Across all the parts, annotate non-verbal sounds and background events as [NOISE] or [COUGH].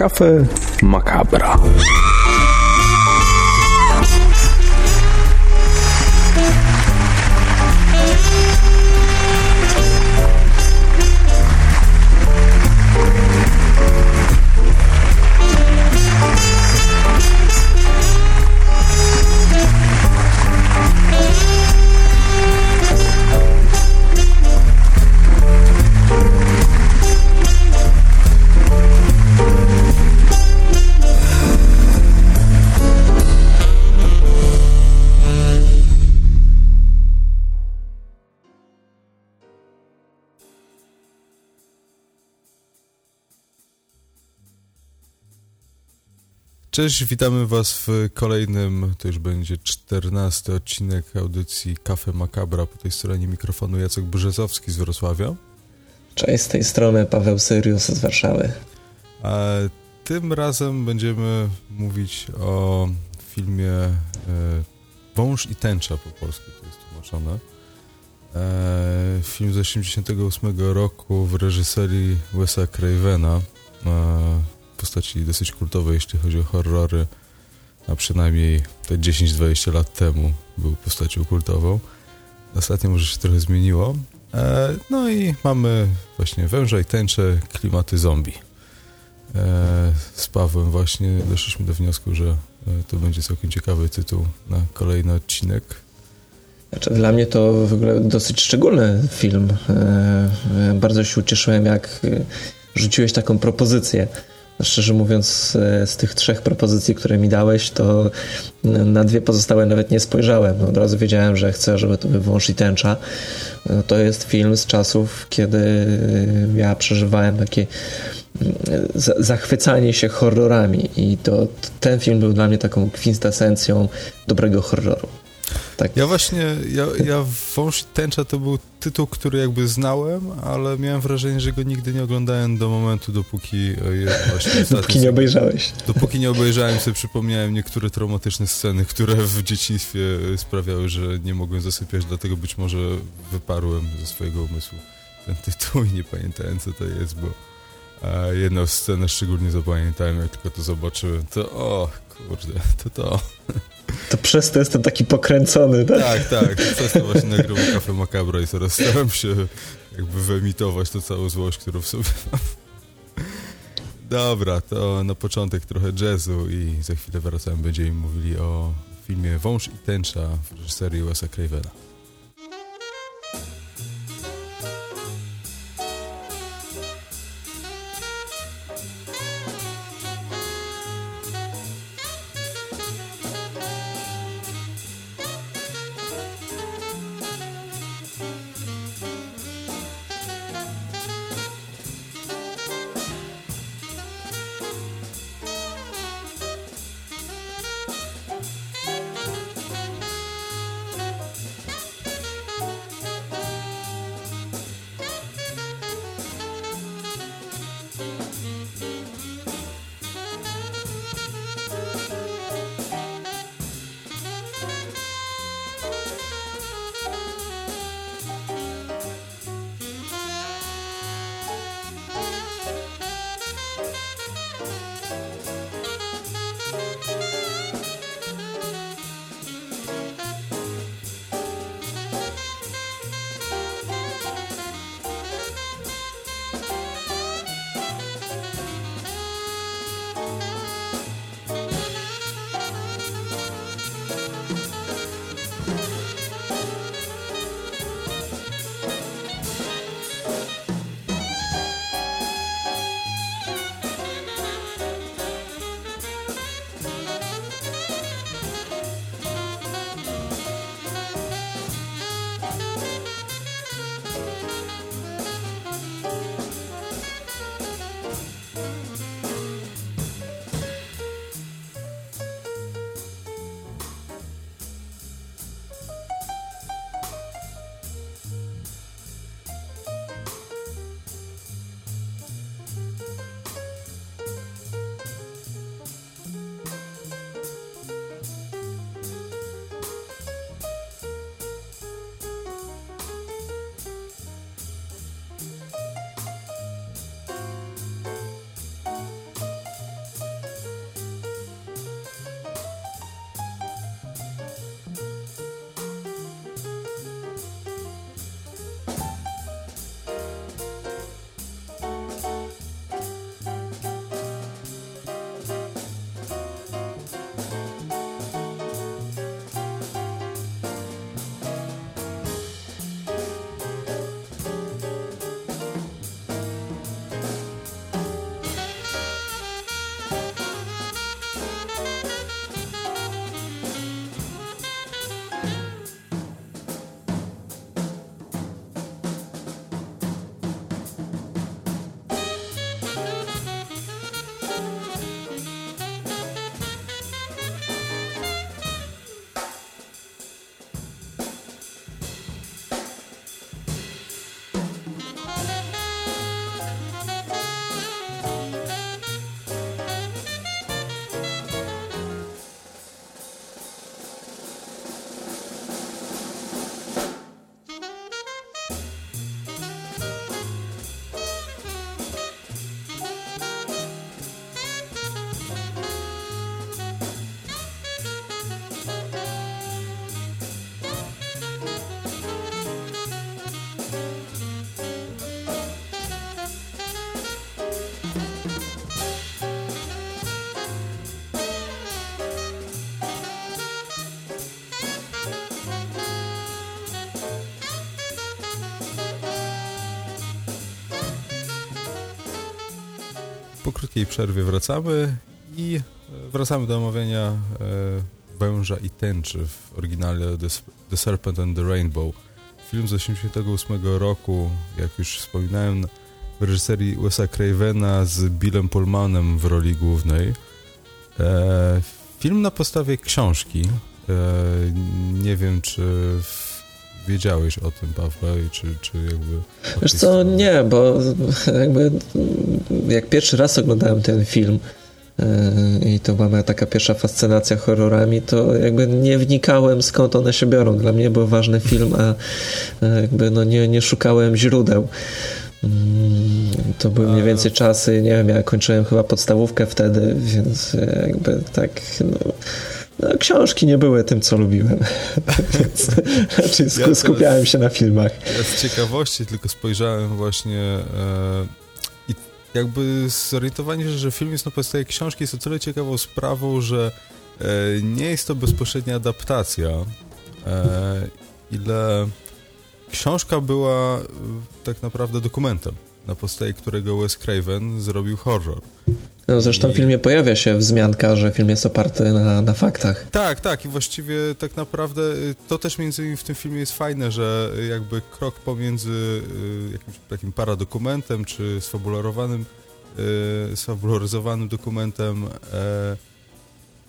Kafe Makabra. Cześć, witamy Was w kolejnym, to już będzie czternasty odcinek audycji Kafe Makabra. Po tej stronie mikrofonu Jacek Brzezowski z Wrocławia. Cześć, z tej strony Paweł Syrius z Warszawy. A tym razem będziemy mówić o filmie e, Wąż i tęcza po polsku, to jest tłumaczone. E, film z 1988 roku w reżyserii Wesa Cravena. E, postaci dosyć kultowej, jeśli chodzi o horrory, a przynajmniej te 10-20 lat temu był postacią kultową. Ostatnio może się trochę zmieniło. E, no i mamy właśnie węża i tęcze, klimaty zombie. E, z Pawłem właśnie doszliśmy do wniosku, że e, to będzie całkiem ciekawy tytuł na kolejny odcinek. Znaczy, dla mnie to w ogóle dosyć szczególny film. Bardzo się ucieszyłem, jak rzuciłeś taką propozycję Szczerze mówiąc, e, z tych trzech propozycji, które mi dałeś, to na dwie pozostałe nawet nie spojrzałem. Od razu wiedziałem, że chcę, żeby to był wąż i tęcza. E, to jest film z czasów, kiedy ja przeżywałem takie mm, zachwycanie się horrorami i to ten film był dla mnie taką kwintesencją dobrego horroru. Tak. Ja właśnie, ja, ja Wąż Tęcza to był tytuł, który jakby znałem, ale miałem wrażenie, że go nigdy nie oglądałem do momentu, dopóki e, właśnie Dopóki nie obejrzałeś. Dopóki nie obejrzałem, sobie przypomniałem niektóre traumatyczne sceny, które w dzieciństwie sprawiały, że nie mogłem zasypiać, dlatego być może wyparłem ze swojego umysłu ten tytuł i nie pamiętałem, co to jest, bo jedną scenę szczególnie zapamiętałem, jak tylko to zobaczyłem, to o, kurde, to to. To przez to jestem taki pokręcony, tak? Tak, tak. Przez to właśnie nagrywam kafę Macabra i teraz staram się jakby wyemitować tę całą złość, którą w sobie mam. Dobra, to na początek trochę jazzu i za chwilę wracamy. Będziemy mówili o filmie Wąż i Tęcza w reżyserii Wes'a Cravena. Po krótkiej przerwie wracamy i wracamy do omawiania Węża i Tęczy w oryginale The Serpent and the Rainbow. Film z 1988 roku, jak już wspominałem, w reżyserii Wes'a Cravena z Billem Pullmanem w roli głównej. E, film na podstawie książki. E, nie wiem, czy wiedziałeś o tym, Pawle, czy, czy jakby... Wiesz co, nie, bo jakby jak pierwszy raz oglądałem ten film, i to była taka pierwsza fascynacja horrorami, to jakby nie wnikałem skąd one się biorą. Dla mnie był ważny film, a jakby no nie, nie szukałem źródeł. Mm, to były mniej więcej czasy, nie wiem, ja kończyłem chyba podstawówkę wtedy, więc jakby tak, no książki nie były tym, co lubiłem. [LAUGHS] więc raczej skupiałem się na filmach. Ja z ciekawości tylko spojrzałem właśnie e, jakby zorientowanie się, że film jest na podstawie książki jest o tyle ciekawą sprawą, że e, nie jest to bezpośrednia adaptacja, e, ile książka była e, tak naprawdę dokumentem, na podstawie którego Wes Craven zrobił horror. No, zresztą w filmie pojawia się wzmianka, że film jest oparty na, na faktach. Tak, tak i właściwie tak naprawdę y, to też między innymi w tym filmie jest fajne, że jakby krok pomiędzy y, jakimś takim paradokumentem czy sfabularowanym, y, sfabularyzowanym dokumentem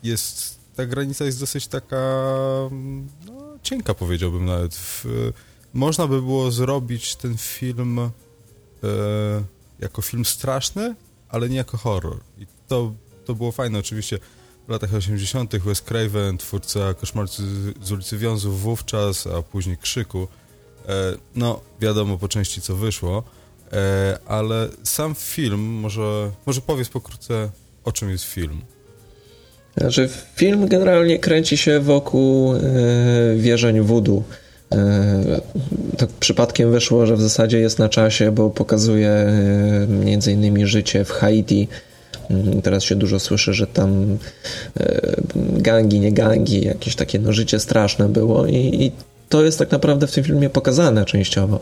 jest, ta granica jest dosyć taka no, cienka powiedziałbym nawet. Można by było zrobić ten film jako film straszny, ale nie jako horror. I to, to było fajne. Oczywiście w latach 80. Wes Craven, twórca Koszmaru z ulicy Wiązów wówczas, a później Krzyku. E, no, wiadomo po części co wyszło, e, ale sam film, może, może powiedz pokrótce, o czym jest film. Znaczy, film generalnie kręci się wokół e, wierzeń voodoo. Tak przypadkiem wyszło, że w zasadzie jest na czasie, bo pokazuje e, między innymi życie w Haiti. Mm, teraz się dużo słyszy, że tam e, gangi, nie gangi, jakieś takie no, życie straszne było i, i to jest tak naprawdę w tym filmie pokazane częściowo.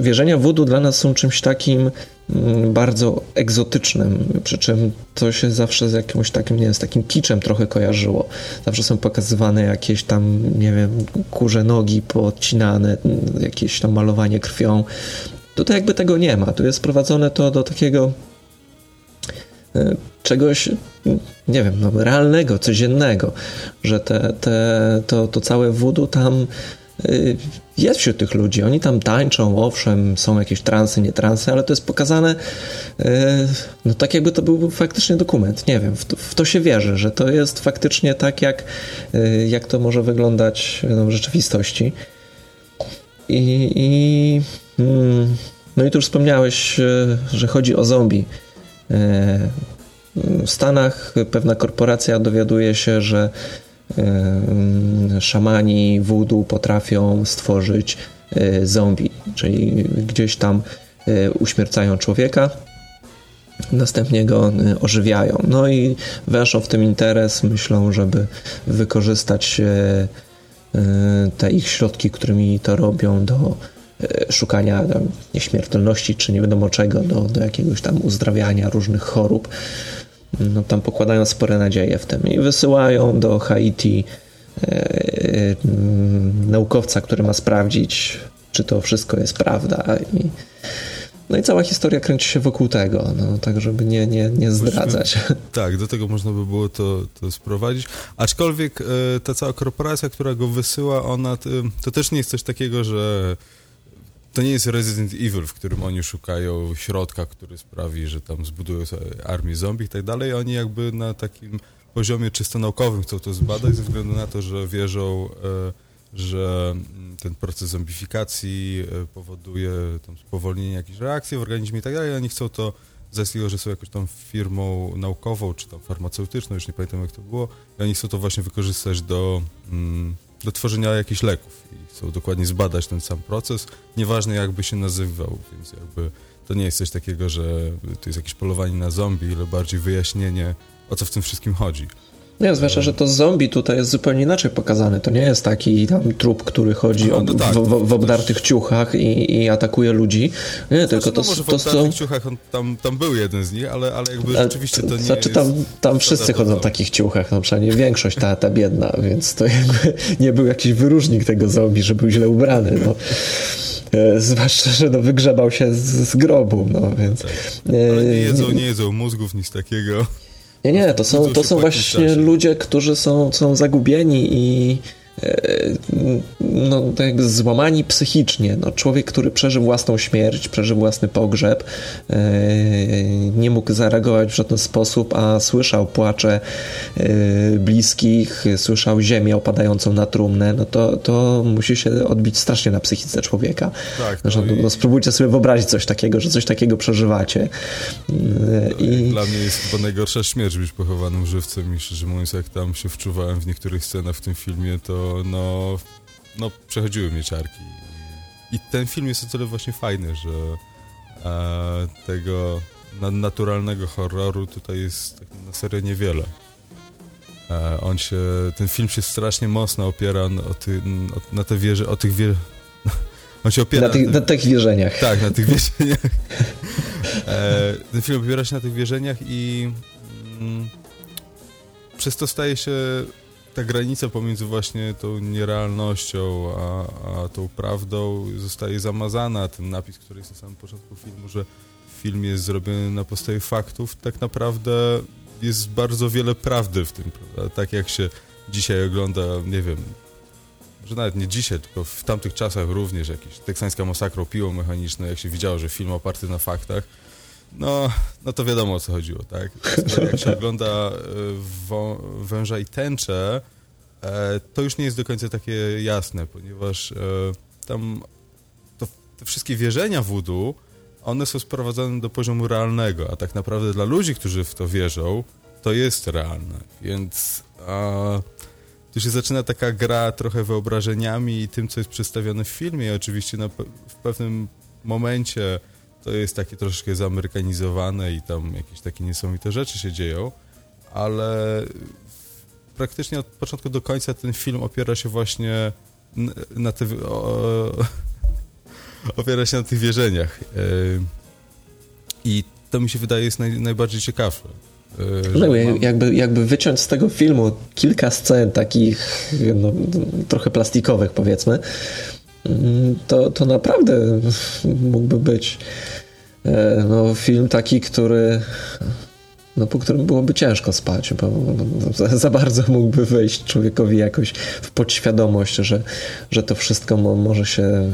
Wierzenia wudu dla nas są czymś takim mm, bardzo egzotycznym, przy czym to się zawsze z jakimś takim, nie wiem, z takim kiczem trochę kojarzyło. Zawsze są pokazywane jakieś tam, nie wiem, kurze nogi poodcinane, jakieś tam malowanie krwią. Tutaj jakby tego nie ma. Tu jest sprowadzone to do takiego e, czegoś, nie wiem, no, realnego, codziennego, że te, te, to, to całe wudu tam jest wśród tych ludzi. Oni tam tańczą, owszem, są jakieś transy, nie transy, ale to jest pokazane y, no tak jakby to był faktycznie dokument. Nie wiem, w to, w to się wierzy, że to jest faktycznie tak, jak, y, jak to może wyglądać no, w rzeczywistości. I, i mm, no i tu już wspomniałeś, że chodzi o zombie. W Stanach pewna korporacja dowiaduje się, że szamani voodoo potrafią stworzyć e, zombie, czyli gdzieś tam e, uśmiercają człowieka, następnie go e, ożywiają. No i weszło w tym interes, myślą, żeby wykorzystać te ich środki, którymi to robią do szukania nieśmiertelności, czy nie wiadomo czego, do, do jakiegoś tam uzdrawiania różnych chorób no, tam pokładają spore nadzieje w tym i wysyłają do Haiti e, e, naukowca, który ma sprawdzić, czy to wszystko jest prawda. I, no i cała historia kręci się wokół tego, no, tak żeby nie, nie, nie zdradzać. [LAUGHS] tak, do tego można by było to, to sprowadzić. Aczkolwiek e, ta cała korporacja, która go wysyła, ona to też nie jest coś takiego, że to nie jest Resident Evil, w którym oni szukają środka, który sprawi, że tam zbudują armię zombie i tak dalej. Oni jakby na takim poziomie czysto naukowym chcą to zbadać, ze względu na to, że wierzą, e, że ten proces zombifikacji e, powoduje tam spowolnienie jakichś reakcji w organizmie i tak dalej. Oni chcą to z tego, że są jakąś tam firmą naukową, czy tam farmaceutyczną, już nie pamiętam jak to było, i oni chcą to właśnie wykorzystać do, mm, do tworzenia jakichś leków i chcą dokładnie zbadać ten sam proces, nieważne jakby się nazywał, więc jakby to nie jest coś takiego, że to jest jakieś polowanie na zombie, ale bardziej wyjaśnienie, o co w tym wszystkim chodzi. Nie, zwłaszcza, że to zombie tutaj jest zupełnie inaczej pokazane. To nie jest taki tam trup, który chodzi no, no tak, w, w, w, obdartych ciuchach i, i, atakuje ludzi. Nie, znaczy, tylko to, no, może to, w obdartych są... ciuchach on, tam, tam był jeden z nich, ale, ale jakby rzeczywiście to nie Znaczy tam, tam wszyscy chodzą w takich ciuchach, no przynajmniej większość ta, ta biedna, więc to jakby nie był jakiś wyróżnik tego zombie, że był źle ubrany. No. E, zwłaszcza, że no, wygrzebał się z, z grobu, no więc... Tak. Ale nie jedzą, nie jedzą mózgów, nic takiego. Nie, nie, to są, to są właśnie ludzie, którzy są, są zagubieni i no, tak złamani psychicznie. No, człowiek, który przeżył własną śmierć, przeżył własny pogrzeb, e, nie mógł zareagować w żaden sposób, a słyszał płacze e, bliskich, słyszał ziemię opadającą na trumnę, no to, to musi się odbić strasznie na psychice człowieka. Tak, no, no, no, spróbujcie sobie wyobrazić coś takiego, że coś takiego przeżywacie. I... Dla mnie jest chyba najgorsza śmierć być pochowanym żywcem i szczerze mówiąc, jak tam się wczuwałem w niektórych scenach w tym filmie, to no, no przechodziły mnie ciarki. I ten film jest o tyle właśnie fajny, że e, tego naturalnego horroru tutaj jest tak na serio niewiele. E, on się, ten film się strasznie mocno opiera na, o ty, na te wieże, o tych wie, [LAUGHS] on się opiera na, tych, na tych wierzeniach. Tak, na tych [LAUGHS] wierzeniach. E, ten film opiera się na tych wierzeniach i mm, przez to staje się ta granica pomiędzy właśnie tą nierealnością a, a tą prawdą zostaje zamazana. Ten napis, który jest na samym początku filmu, że film jest zrobiony na podstawie faktów, tak naprawdę jest bardzo wiele prawdy w tym, prawda? Tak jak się dzisiaj ogląda, nie wiem, że nawet nie dzisiaj, tylko w tamtych czasach również jakieś teksańska masakra piło mechaniczne, jak się widziało, że film oparty na faktach, no, no to wiadomo o co chodziło, tak? Jak się ogląda e, węża i tęczę, e, to już nie jest do końca takie jasne, ponieważ e, tam to, te wszystkie wierzenia voodoo, one są sprowadzone do poziomu realnego, a tak naprawdę dla ludzi, którzy w to wierzą, to jest realne, więc tu się zaczyna taka gra trochę wyobrażeniami i tym, co jest przedstawione w filmie i oczywiście na, w pewnym momencie to jest takie troszeczkę zamerykanizowane i tam jakieś takie niesamowite rzeczy się dzieją, ale praktycznie od początku do końca ten film opiera się właśnie na te, o, [LAUGHS] opiera się na tych wierzeniach. E, I to mi się wydaje jest naj, najbardziej ciekawsze. E, no, mam... jakby, jakby wyciąć z tego filmu kilka scen takich no, trochę plastikowych powiedzmy, to, to naprawdę mógłby być e, no, film taki, który no, po którym byłoby ciężko spać, bo za, za, bardzo mógłby wejść człowiekowi jakoś w podświadomość, że, że to wszystko mo, może się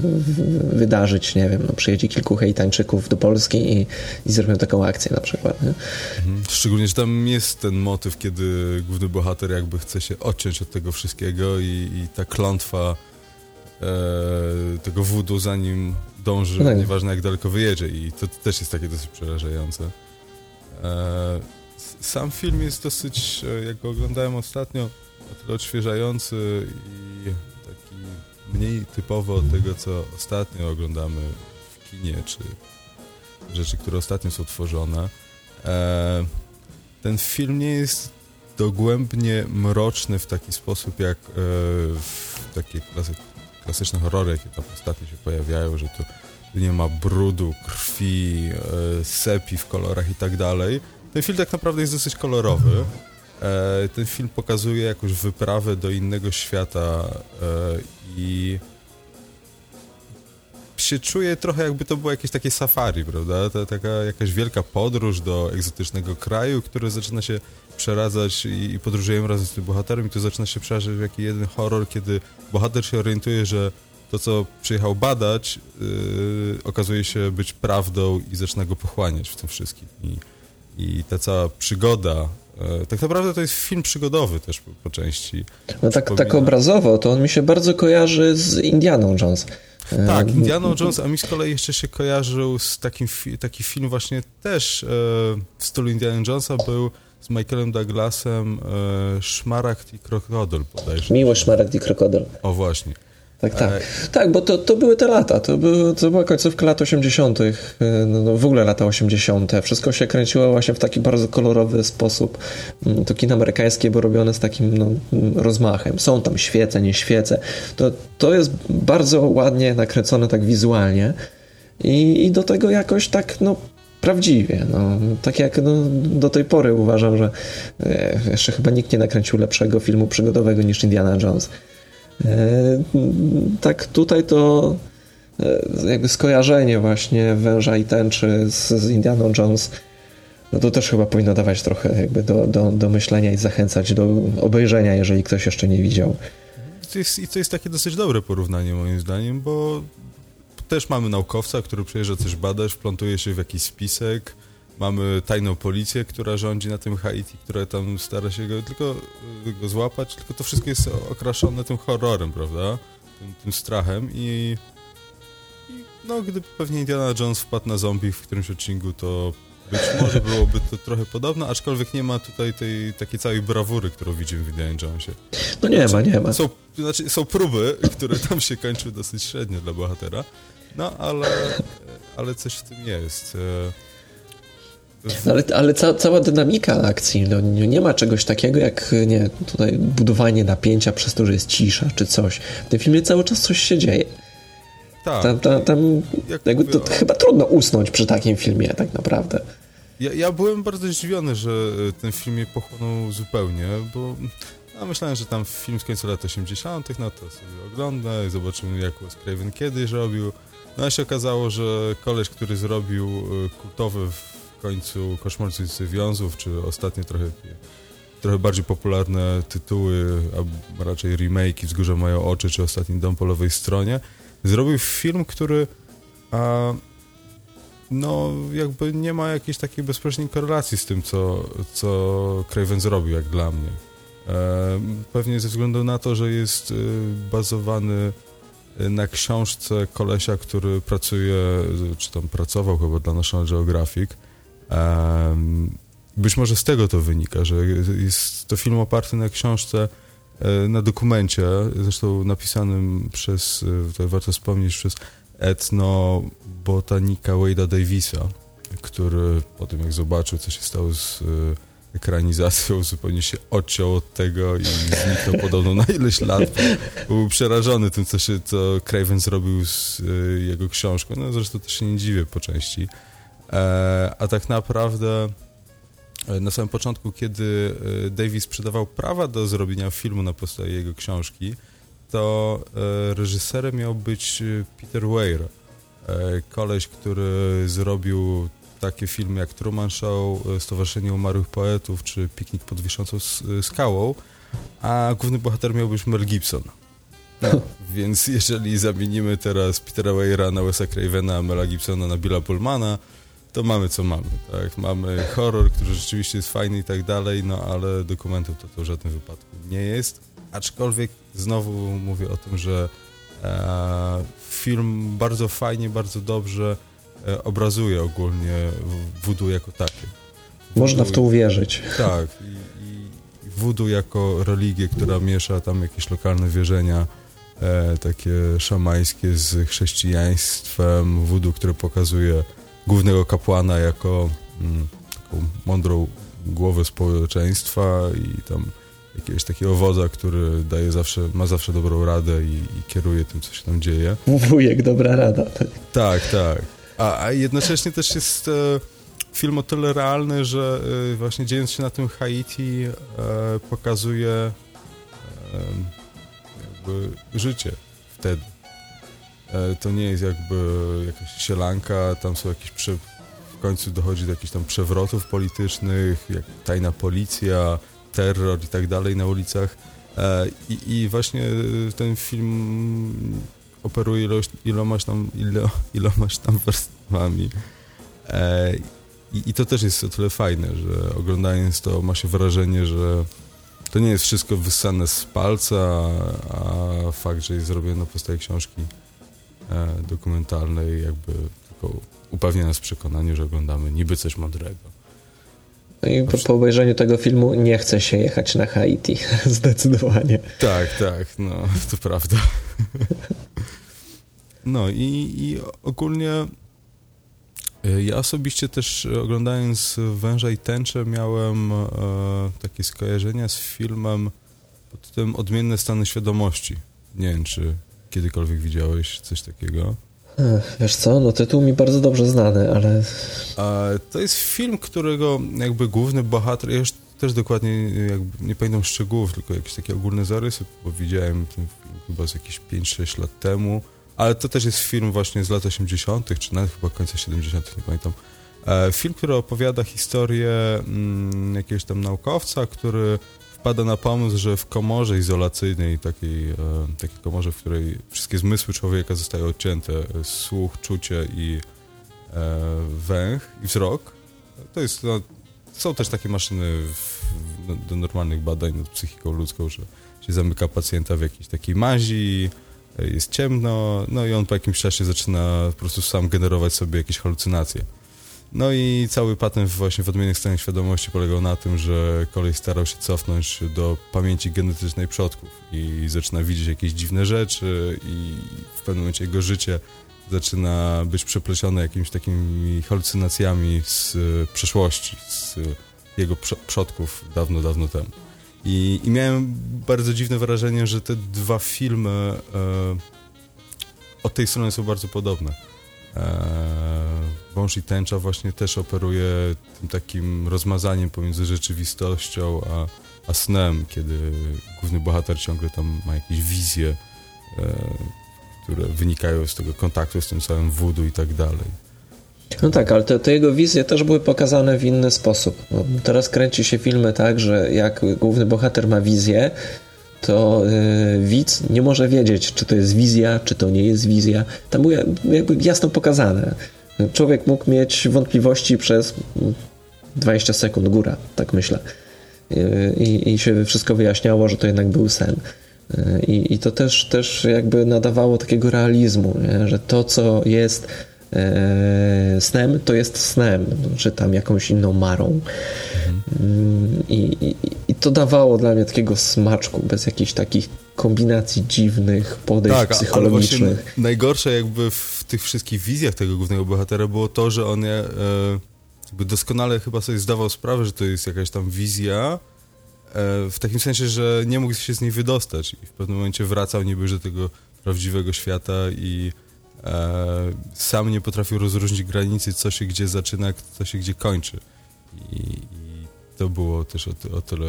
wydarzyć, nie wiem, no, przyjedzie kilku hejtańczyków do Polski i, i zrobią taką akcję na przykład. Nie? Mhm. Szczególnie, że tam jest ten motyw, kiedy główny bohater jakby chce się odciąć od tego wszystkiego i, i ta klątwa tego wudu za nim dąży, no. nieważne jak daleko wyjedzie i to, też jest takie dosyć przerażające. E, sam film jest dosyć, e, jak go oglądałem ostatnio, tyle odświeżający i taki mniej typowo od tego, co ostatnio oglądamy w kinie, czy rzeczy, które ostatnio są tworzone. E, ten film nie jest dogłębnie mroczny w taki sposób, jak w takie klasy, klasyczne horrory, jakie tam ostatnio się pojawiają, że to nie ma brudu, krwi, e, sepi w kolorach i tak dalej. Ten film tak naprawdę jest dosyć kolorowy. E, ten film pokazuje jakąś wyprawę do innego świata e, i się czuję trochę jakby to było jakieś takie safari, prawda? Taka jakaś wielka podróż do egzotycznego kraju, który zaczyna się przeradzać i, i podróżujemy razem z tym bohaterem i tu zaczyna się przerażać w jakiś jeden horror, kiedy bohater się orientuje, że to, co przyjechał badać, yy, okazuje się być prawdą i zaczyna go pochłaniać w tym wszystkim. I, i ta cała przygoda, yy, tak naprawdę to jest film przygodowy też po, po części. No tak, tak obrazowo, to on mi się bardzo kojarzy z Indianą Jones. Tak, yy, Indiana Jones, a mi z kolei jeszcze się kojarzył z takim taki film właśnie też e, w stylu Indiana Jonesa był z Michaelem Douglasem e, Szmaragd i Krokodyl bodajże. Miłość, Szmaragd i Krokodyl. O właśnie. Tak, tak. E... Tak, bo to, to były te lata. To, były, to była końcówka lat 80., e, no, no, w ogóle lata 80. Wszystko się kręciło właśnie w taki bardzo kolorowy sposób. Mm, to kino amerykańskie było robione z takim no, rozmachem. Są tam świece, nie świece. To, to jest bardzo ładnie nakręcone tak wizualnie i, i do tego jakoś tak no, prawdziwie. No, tak jak no, do tej pory uważam, że e, jeszcze chyba nikt nie nakręcił lepszego filmu przygodowego niż Indiana Jones. E, tak tutaj to e, jakby skojarzenie właśnie węża i tęczy z, z Indianą Jones no to też chyba powinno dawać trochę jakby do, do, do myślenia i zachęcać do obejrzenia, jeżeli ktoś jeszcze nie widział. To jest, I to jest takie dosyć dobre porównanie moim zdaniem, bo też mamy naukowca, który przyjeżdża coś badać, wplątuje się w jakiś spisek, mamy tajną policję, która rządzi na tym Haiti, która tam stara się go tylko y, go złapać, tylko to wszystko jest okraszone tym horrorem, prawda? Tym, tym strachem i, i, no, gdyby pewnie Indiana Jones wpadł na zombie w którymś odcinku, to być może byłoby to trochę podobne, aczkolwiek nie ma tutaj tej takiej całej brawury, którą widzimy w Indiana Jonesie. No nie ma, nie ma. Są, znaczy, są próby, które tam się kończyły dosyć średnio dla bohatera, no ale, ale coś w tym jest. E, no, ale, ale ca cała dynamika akcji, no, nie, ma czegoś takiego jak nie, tutaj budowanie napięcia przez to, że jest cisza czy coś. W tym filmie cały czas coś się dzieje. Tak. Tam, tam, tam jakby to, to chyba trudno usnąć przy takim filmie tak naprawdę. Ja, ja byłem bardzo zdziwiony, że e, ten film mnie pochłonął zupełnie, bo ja myślałem, że tam film z końca lat 80., no to sobie oglądam, zobaczymy jak Wes Craven kiedyś robił. No i się okazało, że koleś, który zrobił e, kultowy w końcu Koszmar z Wiązów, czy ostatnie trochę trochę bardziej popularne tytuły, a raczej remake'i Wzgórze mają oczy, czy Ostatni dom po lewej stronie, zrobił film, który a, no jakby nie ma jakiejś takiej bezpośredniej korelacji z tym, co, co Craven zrobił, jak dla mnie. E, pewnie ze względu na to, że jest e, bazowany na książce kolesia, który pracuje, czy tam pracował chyba dla National Geographic. być może z tego to wynika, że jest to film oparty na książce, e, na dokumencie, zresztą napisanym przez, tutaj warto wspomnieć, przez etnobotanika Wade'a Davisa, który po tym jak zobaczył, co się stało z ekranizacją zupełnie się odciął od tego i zniknął podobno na ileś lat. Był przerażony tym, co, się, co Craven zrobił z y, jego książką. No zresztą też się nie dziwię po części. E, a tak naprawdę e, na samym początku, kiedy e, Davis sprzedawał prawa do zrobienia filmu na podstawie jego książki, to e, reżyserem miał być e, Peter Weir, e, koleś, który zrobił takie filmy jak Truman Show, e, Stowarzyszenie Umarłych Poetów czy Piknik pod wiszącą e, skałą, a główny bohater miał być Mel Gibson. No, więc jeżeli zamienimy teraz Petera Weira na Wes'a Cravena, Mela Gibsona na Billa Pullmana, to mamy co mamy, tak? Mamy horror, który rzeczywiście jest fajny i tak dalej, no ale dokumentów to, to w żadnym wypadku nie jest. Aczkolwiek znowu mówię o tym, że e, film bardzo fajnie, bardzo dobrze obrazuje ogólnie voodoo jako takie. Można w to uwierzyć. Tak. I, i voodoo jako religię, która miesza tam jakieś lokalne wierzenia e, takie szamańskie z chrześcijaństwem. Voodoo, które pokazuje głównego kapłana jako mm, taką mądrą głowę społeczeństwa i tam jakiegoś takiego wodza, który daje zawsze, ma zawsze dobrą radę i, i kieruje tym, co się tam dzieje. Wujek, dobra rada. Tak, tak. A, a jednocześnie też jest e, film o tyle realny, że e, właśnie dziejąc się na tym Haiti e, pokazuje e, jakby życie wtedy. E, to nie jest jakby jakaś sielanka, tam są jakieś prze... w końcu dochodzi do jakichś tam przewrotów politycznych, jak tajna policja, terror i tak dalej na ulicach. E, I, I, właśnie ten film operuje ilość, ilomaś tam, ilo, [LAUGHS] ilomaś tam warstwami. E, i, I to też jest o tyle fajne, że oglądając to ma się wrażenie, że to nie jest wszystko wyssane z palca, a fakt, że jest zrobione na podstawie książki e, dokumentalnej jakby tylko upewnia nas w przekonaniu, że oglądamy niby coś mądrego. No i po, po obejrzeniu tego filmu nie chce się jechać na Haiti, [LAUGHS] zdecydowanie. Tak, tak, no, to prawda. [LAUGHS] No i, i ogólnie e, ja osobiście też oglądając Węża i Tęczę miałem e, takie skojarzenia z filmem pod tym Odmienne stany świadomości. Nie wiem, czy kiedykolwiek widziałeś coś takiego. Wiesz co, no tytuł mi bardzo dobrze znany, ale... To jest film, którego jakby główny bohater, ja już też dokładnie jakby nie pamiętam szczegółów, tylko jakieś takie ogólne zarysy, bo widziałem ten film chyba z jakieś 5-6 lat temu, ale to też jest film właśnie z lat 80., czy nawet chyba końca 70., nie pamiętam. E, film, który opowiada historię mm, jakiegoś tam naukowca, który wpada na pomysł, że w komorze izolacyjnej, takiej, e, takiej komorze, w której wszystkie zmysły człowieka zostają odcięte, e, słuch, czucie i węch i wzrok, to jest, no, są też takie maszyny w, do, normalnych badań nad psychiką ludzką, że się zamyka pacjenta w jakiejś takiej mazi, e, jest ciemno, no i on po jakimś czasie zaczyna po prostu sam generować sobie jakieś halucynacje. No i cały patent właśnie w odmiennych stanach świadomości polegał na tym, że kolej starał się cofnąć do pamięci genetycznej przodków i zaczyna widzieć jakieś dziwne rzeczy i w pewnym momencie jego życie zaczyna być przeplecione jakimiś takimi halucynacjami z przeszłości, z jego przodków dawno, dawno temu. I, i miałem bardzo dziwne wrażenie, że te dwa filmy e, od tej strony są bardzo podobne Wąż i Tęcza właśnie też operuje tym takim rozmazaniem pomiędzy rzeczywistością a, a snem, kiedy główny bohater ciągle tam ma jakieś wizje, e, które wynikają z tego kontaktu z tym całym wudu i tak dalej. No tak, ale te, te, jego wizje też były pokazane w inny sposób. No, teraz kręci się filmy tak, że jak główny bohater ma wizję, to yy, widz nie może wiedzieć, czy to jest wizja, czy to nie jest wizja. Tam było jakby jasno pokazane. Człowiek mógł mieć wątpliwości przez 20 sekund, góra, tak myślę. Yy, I, i się wszystko wyjaśniało, że to jednak był sen. I, I, to też, też jakby nadawało takiego realizmu, nie? że to, co jest e, snem, to jest snem, czy tam jakąś inną marą. Mhm. I, i, I, to dawało dla mnie takiego smaczku, bez jakichś takich kombinacji dziwnych, podejść tak, psychologicznych. Najgorsze jakby w tych wszystkich wizjach tego głównego bohatera było to, że on je, e, doskonale chyba sobie zdawał sprawę, że to jest jakaś tam wizja, w takim sensie, że nie mógł się z niej wydostać i w pewnym momencie wracał niby do tego prawdziwego świata i e, sam nie potrafił rozróżnić granicy, co się gdzie zaczyna, co się gdzie kończy. I, i to było też o, o tyle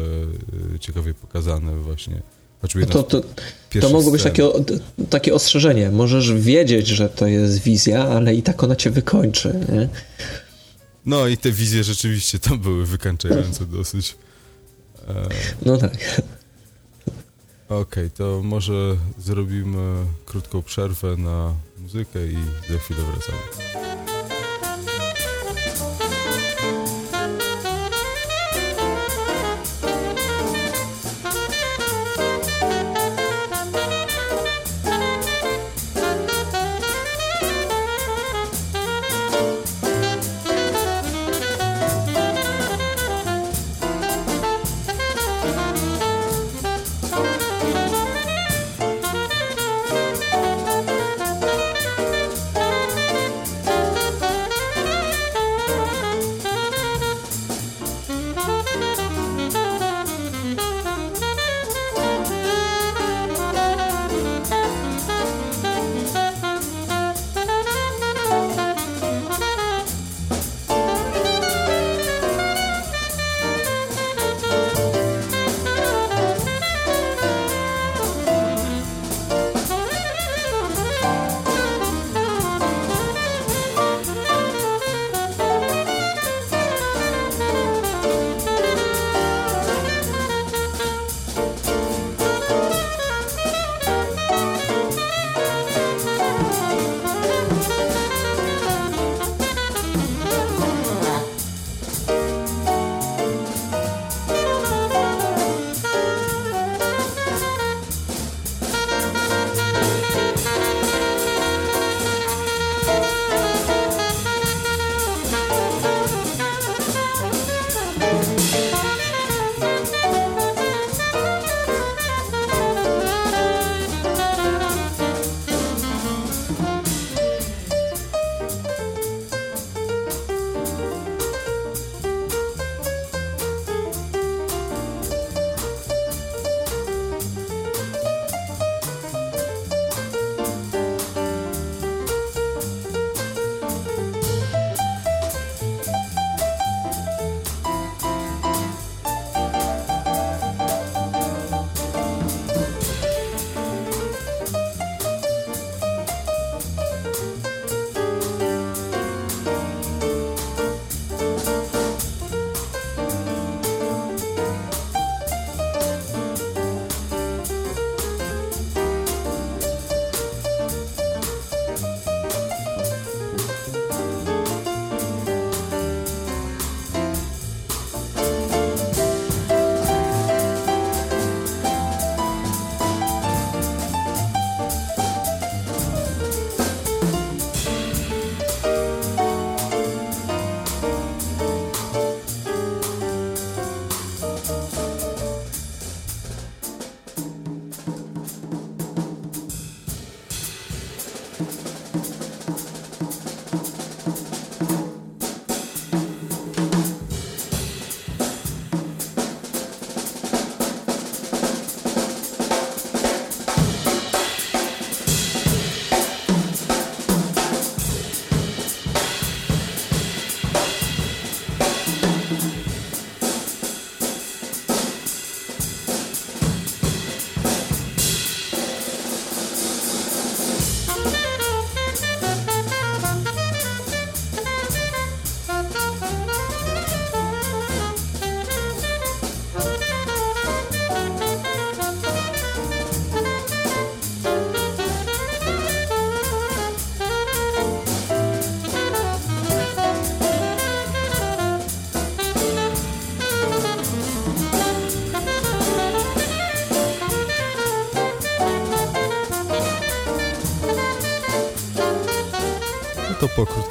e, ciekawie pokazane właśnie. No to, to, to mogło być takie, takie ostrzeżenie. Możesz wiedzieć, że to jest wizja, ale i tak ona cię wykończy. Nie? No i te wizje rzeczywiście tam były wykańczające dosyć. E... No tak. Okej, okay, to może zrobimy krótką przerwę na muzykę i za chwilę wracamy.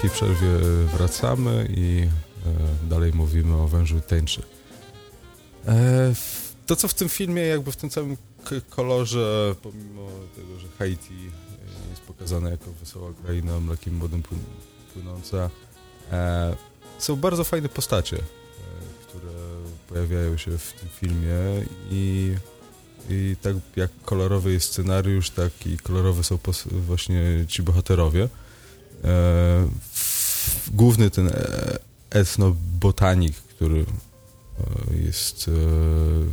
Krótkiej przerwie wracamy i e, dalej mówimy o wężu tęczy. E, to, co w tym filmie, jakby w tym całym kolorze, pomimo tego, że Haiti jest pokazane jako wesoła kraina, mlekiem młodym płynąca, e, są bardzo fajne postacie, e, które pojawiają się w tym filmie i, i tak jak kolorowy jest scenariusz, tak i kolorowe są właśnie ci bohaterowie. Główny ten e, etnobotanik, który e, jest e,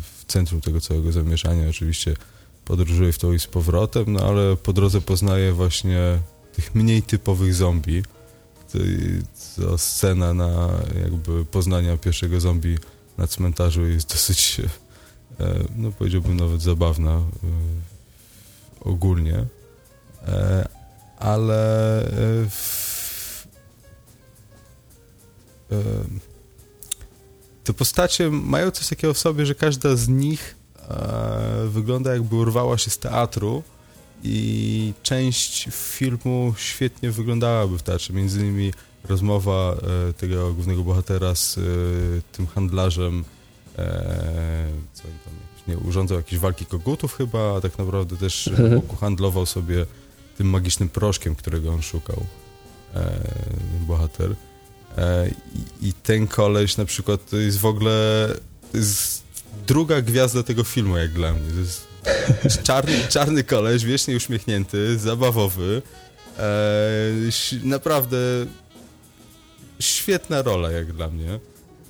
w centrum tego całego zamieszania, oczywiście podróżuje w to i z powrotem, no ale po drodze poznaje właśnie tych mniej typowych zombie. To scena na jakby poznania pierwszego zombie na cmentarzu jest [LAUGHS] dosyć, no powiedziałbym nawet zabawna ogólnie, ale w te postacie mają coś takiego w sobie, że każda z nich e, wygląda jakby urwała się z teatru i część filmu świetnie wyglądałaby w teatrze. Między innymi rozmowa e, tego głównego bohatera z e, tym handlarzem, co on tam nie, urządzał jakieś walki kogutów chyba, a tak naprawdę też mhm. handlował sobie tym magicznym proszkiem, którego on szukał, bohater. E, I, ten koleś na przykład to jest w ogóle jest druga gwiazda tego filmu jak dla mnie. To jest, czarny, [LAUGHS] czarny koleś, wiecznie uśmiechnięty, zabawowy. E, naprawdę świetna rola jak dla mnie.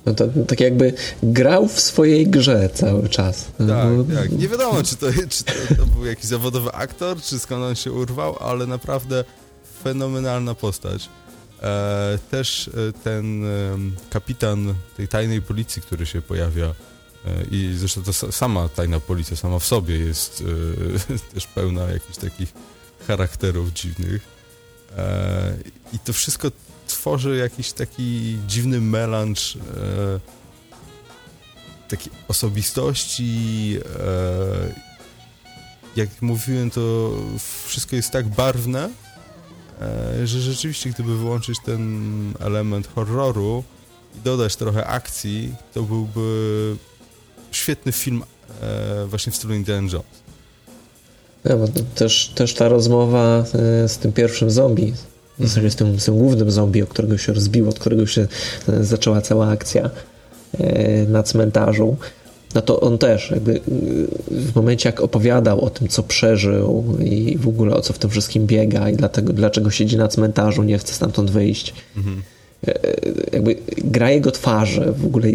No to tak jakby grał w swojej grze cały czas. Tak, no. tak. Nie wiadomo, czy, to, czy to, to, był jakiś zawodowy aktor, czy skąd on się urwał, ale naprawdę fenomenalna postać. E, też e, ten kapitan tej tajnej policji, który się pojawia e, i zresztą to sama tajna policja sama w sobie jest [LAUGHS] też pełna jakichś takich charakterów dziwnych. I to wszystko tworzy jakiś taki dziwny melanż takiej osobistości. Jak mówiłem, to wszystko jest tak barwne, że rzeczywiście gdyby wyłączyć ten element horroru i dodać trochę akcji, to byłby świetny film e, właśnie w stylu Indiana Jones. Ja, bo też, też ta rozmowa e, z tym pierwszym zombie, w zasadzie z tym, z tym głównym zombie, od którego się rozbiło, od którego się zaczęła cała akcja na cmentarzu, no to on też jakby y, w momencie jak opowiadał o tym, co przeżył i w ogóle o co w tym wszystkim biega i dlatego, dlaczego siedzi na cmentarzu, nie chce stamtąd wyjść. Mhm. Jakby gra jego twarzy, w ogóle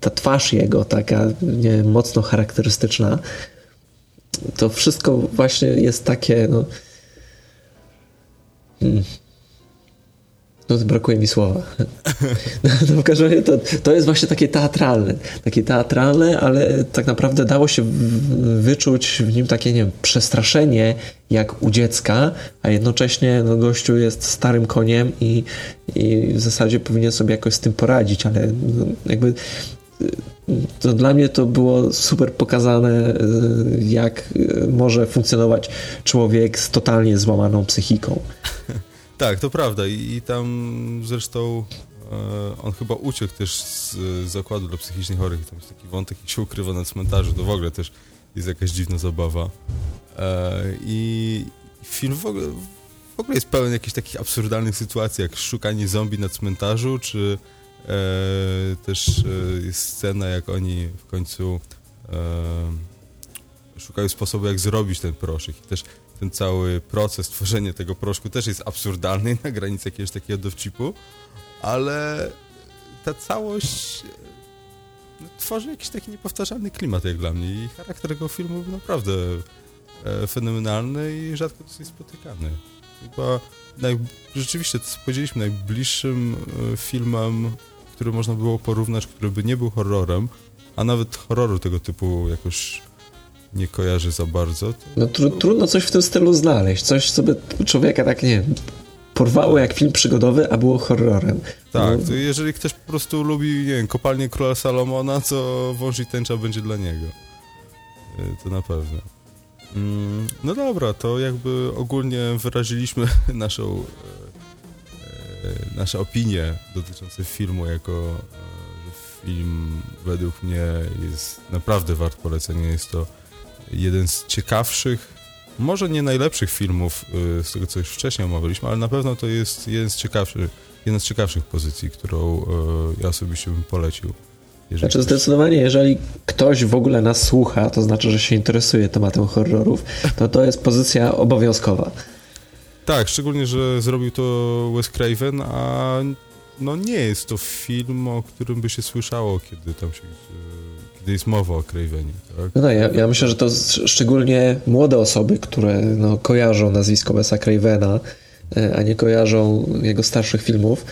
ta twarz jego taka nie, mocno charakterystyczna, to wszystko właśnie jest takie no, hmm, no to brakuje mi słowa. [LAUGHS] No, w każdym razie to, to jest właśnie takie teatralne. Takie teatralne, ale tak naprawdę dało się wyczuć w nim takie, nie wiem, przestraszenie jak u dziecka, a jednocześnie no, gościu jest starym koniem i, i w zasadzie powinien sobie jakoś z tym poradzić, ale no, jakby to dla mnie to było super pokazane, jak może funkcjonować człowiek z totalnie złamaną psychiką. [LAUGHS] Tak, to prawda. I, i tam zresztą e, on chyba uciekł też z, zakładu dla psychicznie chorych. Tam jest taki wątek, jak się ukrywa na cmentarzu, to w ogóle też jest jakaś dziwna zabawa. E, I film w ogóle, w ogóle jest pełen jakichś takich absurdalnych sytuacji, jak szukanie zombie na cmentarzu, czy e, też e, jest scena, jak oni w końcu e, szukają sposobu, jak zrobić ten proszek. I też ten cały proces tworzenia tego proszku też jest absurdalny [LAUGHS] na granicy jakiegoś takiego dowcipu, ale ta całość no, tworzy jakiś taki niepowtarzalny klimat jak dla mnie i charakter tego filmu był naprawdę e, fenomenalny i rzadko dosyć spotykany. Chyba naj, rzeczywiście, co powiedzieliśmy, najbliższym e, filmem, który można było porównać, który by nie był horrorem, a nawet horroru tego typu jakoś nie kojarzy za bardzo. To... No tru, trudno coś w tym stylu znaleźć. Coś, co by człowieka tak, nie porwało jak film przygodowy, a było horrorem. Tak, no. jeżeli ktoś po prostu lubi, nie wiem, kopalnię Króla Salomona, to Wąż i Tęcza będzie dla niego. E, to na pewno. Mm, no dobra, to jakby ogólnie wyraziliśmy [LAUGHS] naszą, nasze opinie dotyczące filmu jako że film według mnie jest naprawdę wart polecenia. Jest to jeden z ciekawszych, może nie najlepszych filmów z tego, co już wcześniej omawialiśmy, ale na pewno to jest jeden z ciekawszych, jedna z ciekawszych pozycji, którą ja osobiście bym polecił. Jeżeli znaczy zdecydowanie, jeżeli ktoś w ogóle nas słucha, to znaczy, że się interesuje tematem horrorów, to to jest pozycja obowiązkowa. Tak, szczególnie, że zrobił to Wes Craven, a no nie jest to film, o którym by się słyszało, kiedy tam się kiedy jest mowa o Cravenie. Tak? No, no ja, ja, myślę, że to szczególnie młode osoby, które no, kojarzą nazwisko Wesa Cravena, e, a nie kojarzą jego starszych filmów,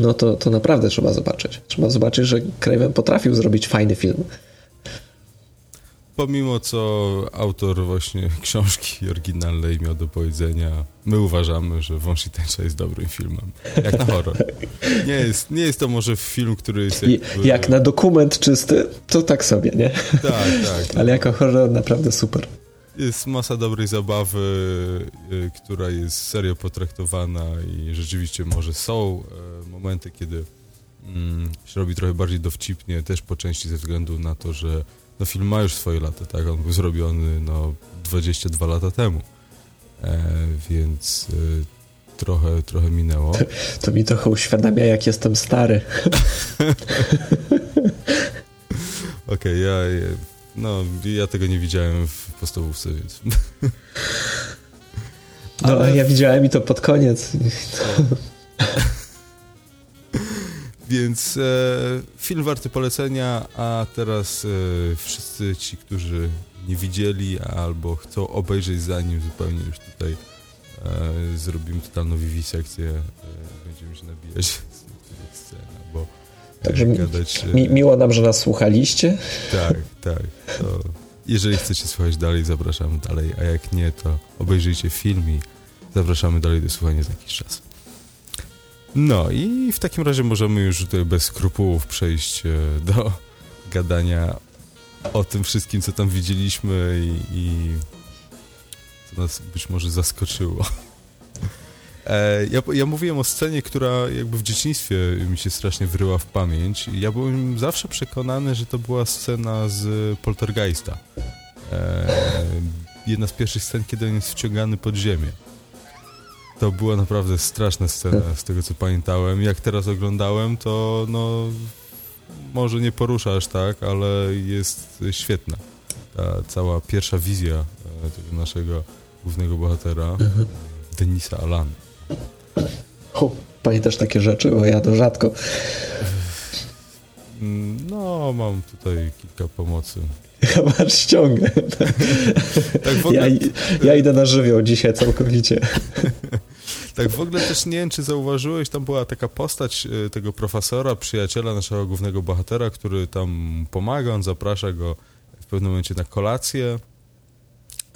no to, to naprawdę trzeba zobaczyć. Trzeba zobaczyć, że Craven potrafił zrobić fajny film. Pomimo co autor właśnie [LAUGHS] książki oryginalnej miał do powiedzenia, my uważamy, że Wąż i Tęcza jest dobrym filmem. Jak na horror. Nie jest, nie jest to może film, który jest jakby... Jak na dokument czysty, to tak sobie, nie? Tak, tak. [LAUGHS] Ale jako horror naprawdę super. Jest masa dobrej zabawy, y, która jest serio potraktowana i rzeczywiście może są y, momenty, kiedy mm, się robi trochę bardziej dowcipnie, też po części ze względu na to, że no, film ma już swoje lata, tak? On był zrobiony no, 22 lata temu, e, więc e, trochę, trochę minęło. To, to mi trochę uświadamia, jak jestem stary. [LAUGHS] Okej, okay, ja, no, ja tego nie widziałem w podstawówce, więc... No, Ale... ja widziałem i to pod koniec. [LAUGHS] Więc e, film warty polecenia, a teraz e, wszyscy ci, którzy nie widzieli albo chcą obejrzeć zanim zupełnie już tutaj e, zrobimy totalną wiwisekcję, e, będziemy się nabijać [LAUGHS] z niektórych scen, bo Także gadać, mi, miło nam, że nas słuchaliście. Tak, tak. To jeżeli chcecie słuchać dalej, zapraszamy dalej, a jak nie, to obejrzyjcie film i zapraszamy dalej do słuchania za jakiś czas. No i w takim razie możemy już tutaj bez skrupułów przejść e, do gadania o tym wszystkim, co tam widzieliśmy i, i co nas być może zaskoczyło. E, ja, ja mówiłem o scenie, która jakby w dzieciństwie mi się strasznie wryła w pamięć. Ja byłem zawsze przekonany, że to była scena z Poltergeista. E, jedna z pierwszych scen, kiedy on jest wciągany pod ziemię. To była naprawdę straszna scena, z tego co pamiętałem. Jak teraz oglądałem, to no może nie porusza aż tak, ale jest świetna. Ta cała pierwsza wizja tego naszego głównego bohatera, mhm. Denisa Alan. O, pamiętasz takie rzeczy? Bo ja to rzadko. No, mam tutaj kilka pomocy. Ja masz ściągę. tak ogóle... ja, ja idę na żywioł dzisiaj całkowicie. [LAUGHS] Tak w ogóle też nie wiem, czy zauważyłeś, tam była taka postać e, tego profesora, przyjaciela naszego głównego bohatera, który tam pomaga, on zaprasza go w pewnym momencie na kolację.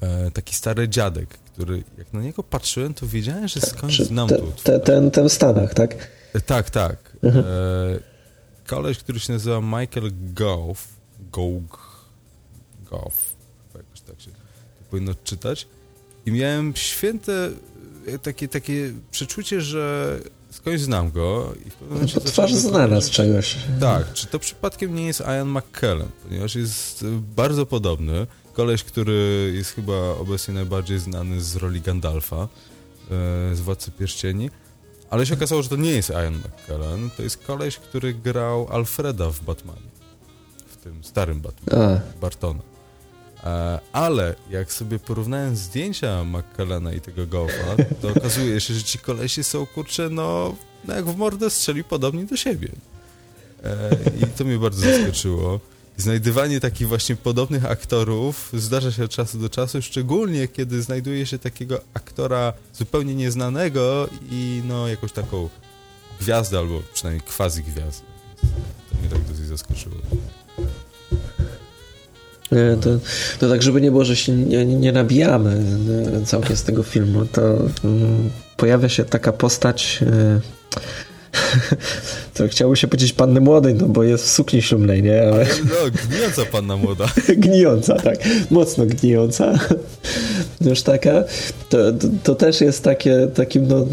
E, taki stary dziadek, który jak na niego patrzyłem, to wiedziałem, że skądś znam te, te, ten, ten w Stanach, tak? E, tak, tak. Mhm. E, koleś, który się nazywa Michael Goff, Gough, Goff, jakoś tak się to powinno czytać. I miałem święte takie, takie przeczucie, że skądś znam go i w pewnym momencie... Twarz znana z czegoś. Tak, czy to przypadkiem nie jest Ian McKellen, ponieważ jest bardzo podobny. Koleś, który jest chyba obecnie najbardziej znany z roli Gandalfa e, z Władcy Pierścieni, ale się okazało, że to nie jest Ian McKellen, to jest koleś, który grał Alfreda w Batmanie, w tym starym Batmanie, Bartona. E, ale jak sobie porównałem zdjęcia McKellena i tego Golfa, to okazuje się, że ci kolesi są, kurczę, no, no jak w mordę strzeli podobni do siebie. E, I to mnie bardzo zaskoczyło. Znajdywanie takich właśnie podobnych aktorów zdarza się od czasu do czasu, szczególnie kiedy znajduje się takiego aktora zupełnie nieznanego i no jakąś taką gwiazdę, albo przynajmniej quasi gwiazdę. To mnie tak dosyć zaskoczyło. To, to tak, żeby nie było, że się nie, nie nabijamy e, całkiem z tego filmu, to mm, pojawia się taka postać e, [LAUGHS] to chciałoby się powiedzieć panny młodej, no bo jest w sukni ślubnej, nie? Ale... No, gnijąca panna młoda. [LAUGHS] gnijąca, tak. Mocno gnijąca. [LAUGHS] Już taka. To, to, to, też jest takie, takim, no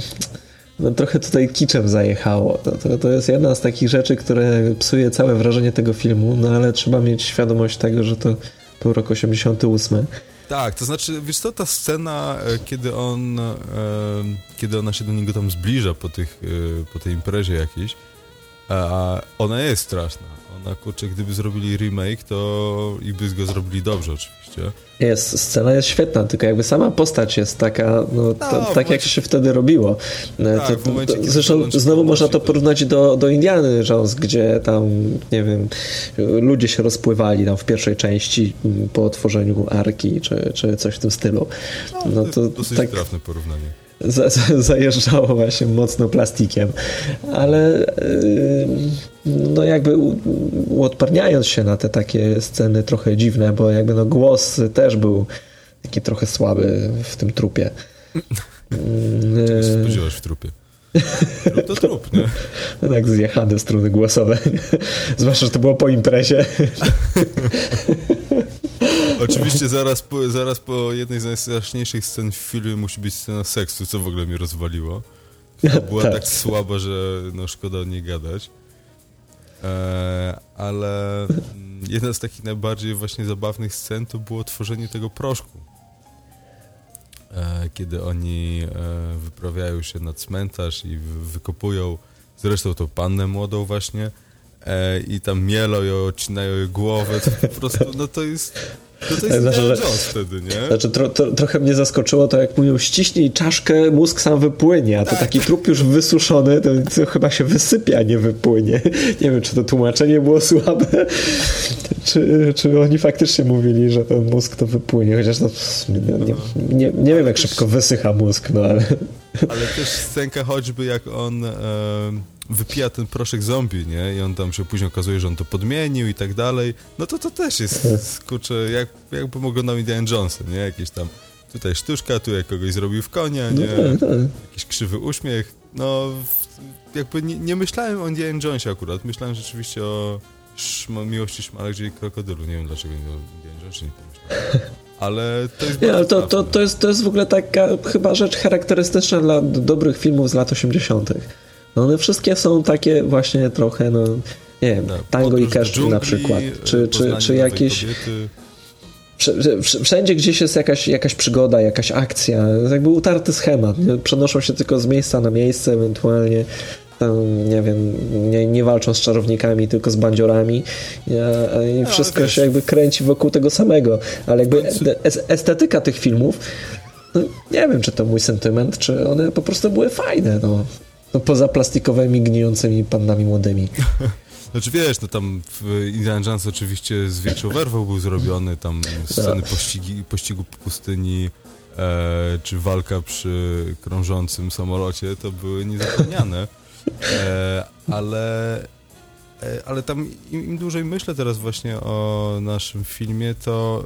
no, trochę tutaj kiczem zajechało. To, to, to, jest jedna z takich rzeczy, które psuje całe wrażenie tego filmu, no ale trzeba mieć świadomość tego, że to był rok 88. Tak, to znaczy, wiesz co, ta scena, e, kiedy on, e, kiedy ona się do niego tam zbliża po, tych, e, po tej imprezie jakiejś, ona jest straszna. Ona, kurczę, gdyby zrobili remake, to i by go zrobili dobrze oczywiście. Jest, scena jest świetna, tylko jakby sama postać jest taka, no, no to, tak jak się wtedy robiło. E, tak, to, momencie, to, zresztą znowu można to porównać do, do Indiany Jones, gdzie tam, nie wiem, ludzie się rozpływali tam w pierwszej części po otworzeniu arki, czy, czy coś w tym stylu. No, no to, dosyć tak, trafne porównanie za, za, zajeżdżało właśnie mocno plastikiem, ale yy, no jakby uodparniając się na te takie sceny trochę dziwne, bo jakby no głos też był taki trochę słaby w tym trupie. Się spodziewasz w trupie? Trup to trup, nie? No [LAUGHS] tak, zjechane struny głosowe. [LAUGHS] Zwłaszcza, że to było po imprezie. [LAUGHS] Oczywiście zaraz po, zaraz po jednej z najstraszniejszych scen w filmie musi być scena seksu, co w ogóle mnie rozwaliło. Była [LAUGHS] tak. tak słaba, że no szkoda o niej gadać. E, ale mm, jedna z takich najbardziej właśnie zabawnych scen to było tworzenie tego proszku. E, kiedy oni e, wyprawiają się na cmentarz i wykopują zresztą tą pannę młodą właśnie e, i tam mielą ją, odcinają jej głowę, to po prostu, no to jest to, to jest znaczy, Jones wtedy, nie? Znaczy, tro, to, trochę mnie zaskoczyło to, jak mówią, ściśnij czaszkę, mózg sam wypłynie, a to tak. taki trup już wysuszony, to, to, chyba się wysypia, nie wypłynie. [LAUGHS] Nie wiem, czy to tłumaczenie było słabe, [LAUGHS] czy, czy oni faktycznie mówili, że ten mózg to wypłynie, chociaż to nie, nie, nie, nie wiem, jak szybko wysycha mózg, no ale... Ale też scenka choćby, jak on... E wypija ten proszek zombie, nie? I on tam się później okazuje, że on to podmienił i tak dalej. No to to też jest, [LAUGHS] kurczę, jak, jakby mogło na Indiana Johnson, nie? Jakieś tam tutaj sztuczka, tu jak kogoś zrobił w konia, no nie? No, tak, tak. Jakiś krzywy uśmiech. No, jakby nie, nie myślałem o Indiana Jonesie akurat. Myślałem rzeczywiście o szma, miłości szmalek, i krokodylu. Nie wiem, dlaczego Indiana Jonesie nie pomyślałem. [LAUGHS] Ale to jest nie, ale to, to, to, jest, to jest w ogóle taka chyba rzecz charakterystyczna dla dobrych filmów z lat 80. No one wszystkie są takie właśnie trochę, no nie wiem, no, tango i cash na przykład, czy, czy, czy jakieś... Wszędzie gdzieś jest jakaś, jakaś przygoda, jakaś akcja, jakby utarty schemat. Nie? Przenoszą się tylko z miejsca na miejsce, ewentualnie tam, nie wiem, nie, nie walczą z czarownikami, tylko z bandziorami i no, wszystko się jakby kręci wokół tego samego. Ale jakby estetyka tych filmów, no, nie wiem, czy to mój sentyment, czy one po prostu były fajne. No. No poza plastikowymi, gnijącymi pannami młodymi. [LAUGHS] Znaczy wiesz, no tam w Indiana Jones oczywiście z większą werwą był zrobiony, tam sceny tak. pościgi, pościgu po pustyni, e, czy walka przy krążącym samolocie, to były niezapomniane. E, ale, e, ale tam im, im, dłużej myślę teraz właśnie o naszym filmie, to,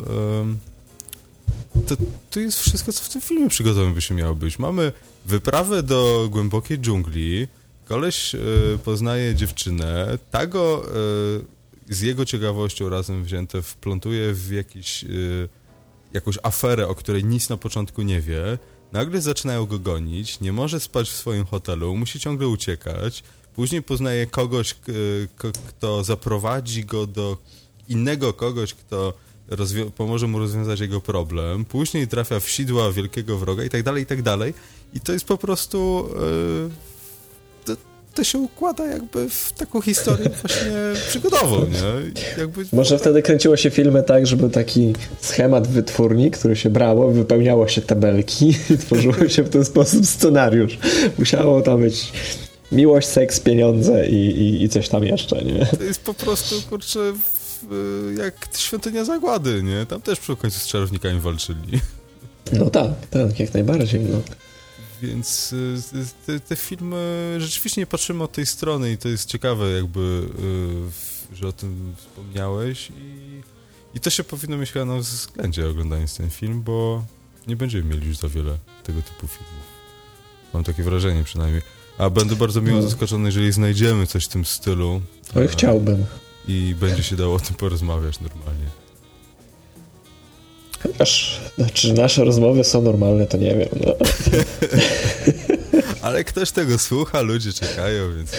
to to jest wszystko, co w tym filmie przygotowym by się miało być. Mamy Wyprawę do głębokiej dżungli. Koleś y, poznaje dziewczynę. Tago y, z jego ciekawością razem wzięte wplątuje w jakiś, y, jakąś aferę, o której nic na początku nie wie. Nagle zaczynają go gonić, nie może spać w swoim hotelu, musi ciągle uciekać. Później poznaje kogoś, kto zaprowadzi go do innego kogoś, kto pomoże mu rozwiązać jego problem. Później trafia w sidła wielkiego wroga i tak dalej, i tak dalej. I to jest po prostu... Yy, to, to, się układa jakby w taką historię właśnie przygodową, nie? Jakby, Może wtedy kręciło się filmy tak, żeby taki schemat wytwórni, który się brało, wypełniało się tabelki i [LAUGHS] tworzyło się w ten sposób scenariusz. Musiało tam być miłość, seks, pieniądze i, i, i coś tam jeszcze, nie? To jest po prostu, kurczę, jak Świątynia Zagłady, nie? Tam też przy końcu z czarownikami walczyli. No tak, tak, jak najbardziej, no. Więc y, te, te, filmy rzeczywiście nie patrzymy od tej strony i to jest ciekawe jakby, y, że o tym wspomniałeś i, i to się powinno mieć chyba na względzie oglądając ten film, bo nie będziemy mieli już za wiele tego typu filmów. Mam takie wrażenie przynajmniej. A będę bardzo miło no. zaskoczony, jeżeli znajdziemy coś w tym stylu. Oj, chciałbym. I będzie się dało o tym porozmawiać normalnie. Chociaż, znaczy nasze rozmowy są normalne, to nie wiem. No. [LAUGHS] Ale ktoś tego słucha, ludzie czekają, więc...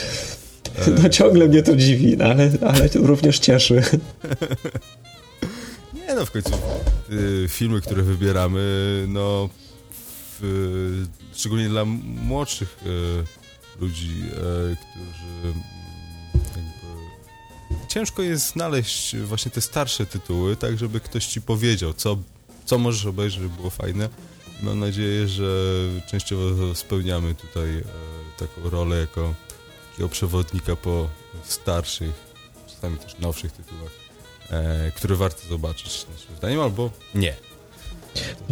No ciągle mnie to dziwi, no, ale, ale to również cieszy. [LAUGHS] Nie no, w końcu y, filmy, które wybieramy, no w, szczególnie dla młodszych y, ludzi, y, którzy ciężko jest znaleźć właśnie te starsze tytuły, tak żeby ktoś ci powiedział, co, co możesz obejrzeć, żeby było fajne. Mam nadzieję, że częściowo spełniamy tutaj taką rolę jako takiego przewodnika po starszych, czasami też nowszych tytułach, e, które warto zobaczyć, naszym zdaniem, albo nie.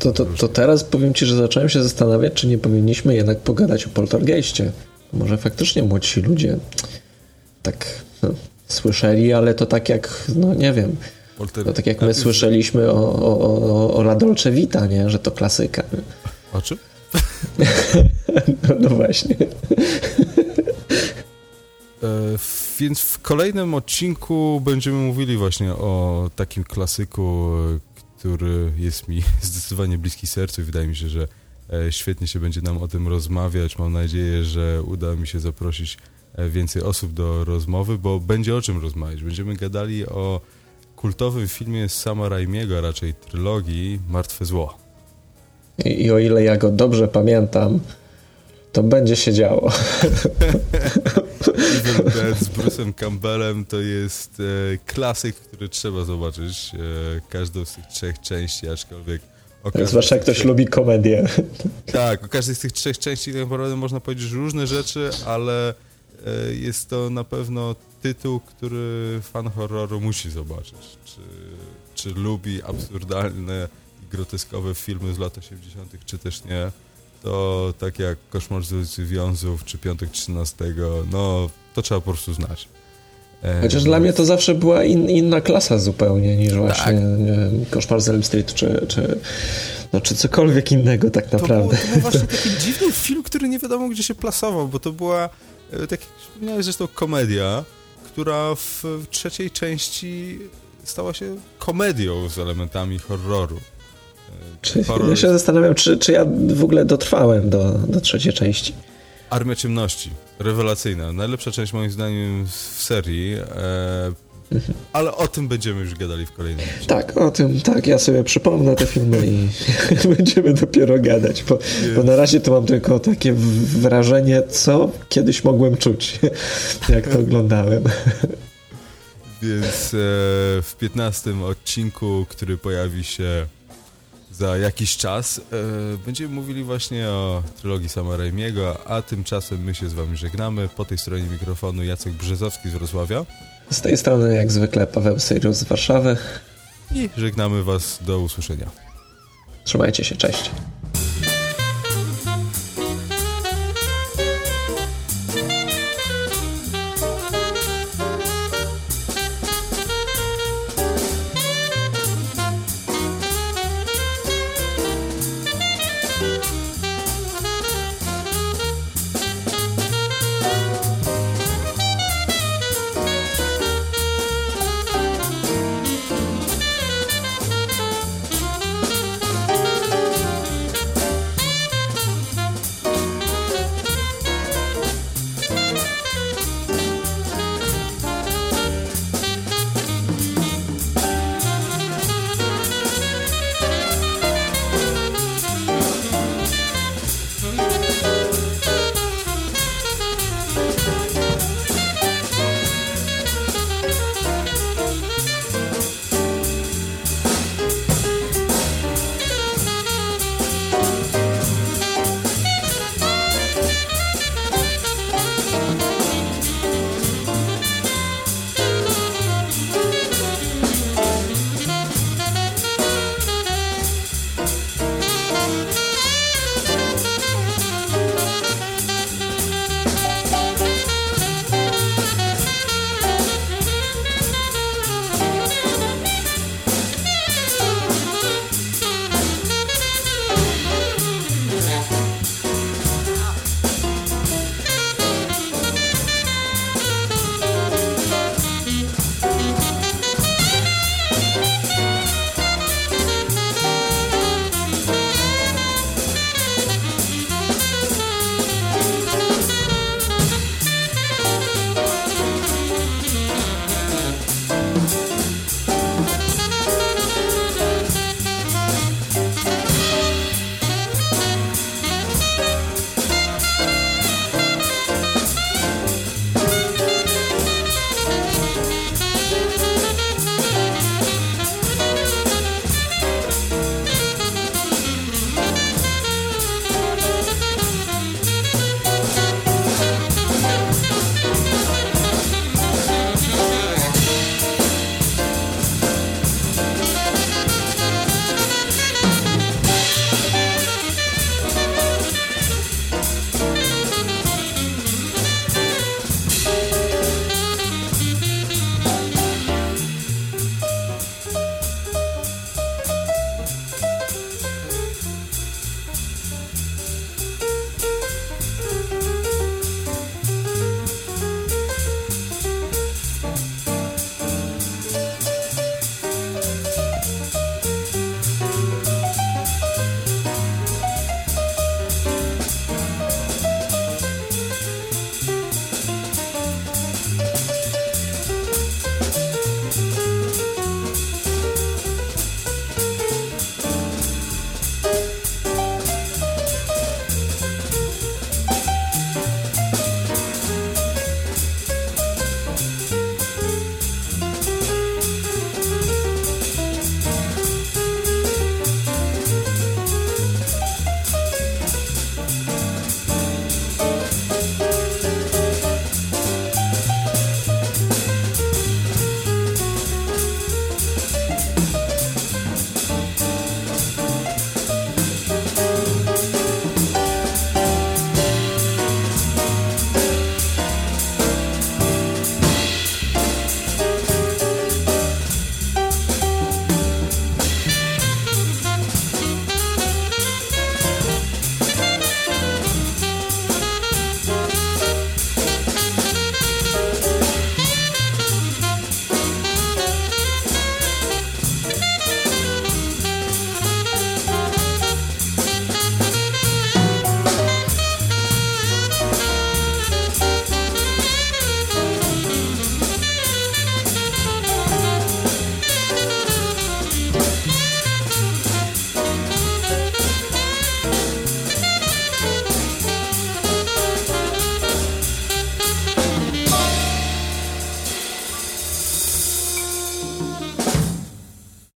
To, to, to teraz powiem Ci, że zacząłem się zastanawiać, czy nie powinniśmy jednak pogadać o Poltergeistie. Może faktycznie młodsi ludzie tak no, słyszeli, ale to tak jak, no nie wiem, to tak jak my słyszeliśmy o, o, o, o La Dolce Vita, nie? że to klasyka. O czym? [LAUGHS] no, no właśnie. E, więc w kolejnym odcinku będziemy mówili właśnie o takim klasyku, który jest mi [LAUGHS] zdecydowanie bliski sercu i wydaje mi się, że e, świetnie się będzie nam o tym rozmawiać. Mam nadzieję, że uda mi się zaprosić więcej osób do rozmowy, bo będzie o czym rozmawiać. Będziemy gadali o kultowym filmie Sama Raimiego, a raczej trylogii Martwe Zło. I, I o ile ja go dobrze pamiętam, to będzie się działo. [LAUGHS] Evil Dead z Bruce'em Campbellem to jest e, klasyk, który trzeba zobaczyć. E, każdą z tych trzech części, aczkolwiek... Zwłaszcza jak ktoś lubi komedię. Tak, o każdej z tych trzech części tak naprawdę można powiedzieć różne rzeczy, ale jest to na pewno tytuł, który fan horroru musi zobaczyć. Czy, czy lubi absurdalne i groteskowe filmy z lat 80., czy też nie to tak jak Koszmar z ulicy Wiązów czy Piątek 13, no to trzeba po prostu znać. E, Chociaż dla mnie to zawsze była in, inna klasa zupełnie niż właśnie tak. wiem, Koszmar z Elm Street czy, czy, no, czy cokolwiek innego tak naprawdę. To był, to był właśnie [LAUGHS] taki dziwny film, który nie wiadomo gdzie się plasował, bo to była, e, tak jak wspomniałeś zresztą, komedia, która w trzeciej części stała się komedią z elementami horroru. Czy, ja się zastanawiam, czy, czy ja w ogóle dotrwałem do, do trzeciej części. Armia Ciemności. Rewelacyjna. Najlepsza część moim zdaniem w serii. E, ale o tym będziemy już gadali w kolejnym odcinku. Tak, o tym, tak. Ja sobie przypomnę te filmy i [LAUGHS] będziemy dopiero gadać, bo, bo, na razie to mam tylko takie wrażenie, co kiedyś mogłem czuć, [LAUGHS] jak to oglądałem. Więc e, w 15 odcinku, który pojawi się za jakiś czas e, będziemy mówili właśnie o trylogii Sama Raimiego, a tymczasem my się z wami żegnamy. Po tej stronie mikrofonu Jacek Brzezowski z Wrocławia. Z tej strony jak zwykle Paweł Sejrus z Warszawy. I żegnamy was do usłyszenia. Trzymajcie się, cześć.